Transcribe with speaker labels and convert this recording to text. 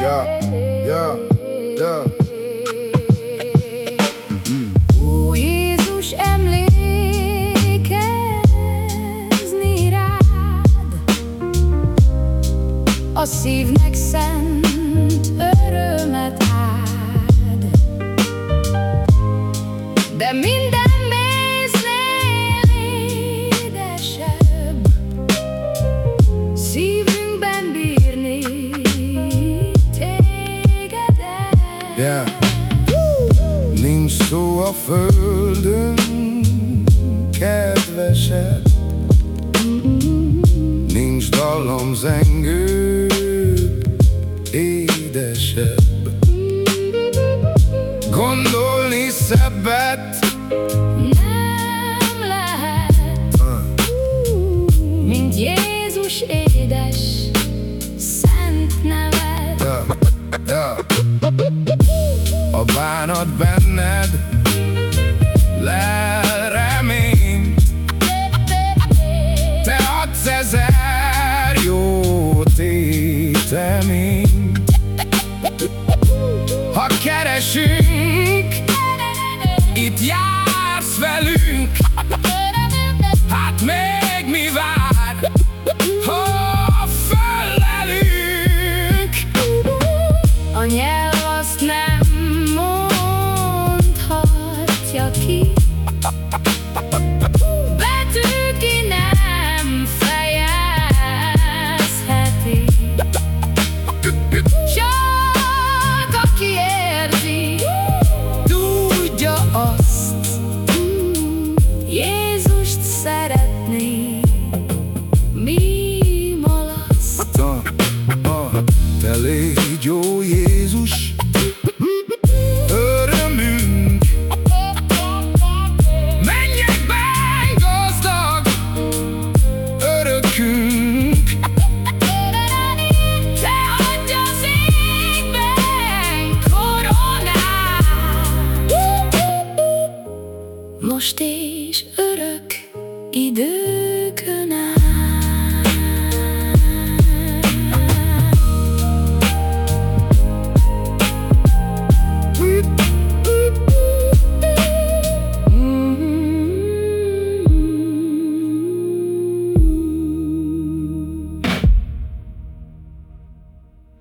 Speaker 1: Yeah, yeah, yeah. A szívnek szent.
Speaker 2: Yeah. Nincs szó a földön kedvesebb Nincs dallam zengő édesebb Gondolni szebbet
Speaker 1: Nem lehet Mint Jézus édes
Speaker 2: A bánat benned lel reményt Te adsz ezer jó téteményt Ha keresünk, itt jársz velünk Hát még mi vár, ha fölelünk
Speaker 1: A Betű ki nem fejezheti. Csak aki tudja azt. Jézust szeretné, mi
Speaker 2: a, te
Speaker 1: most és örök időkön